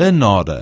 a nora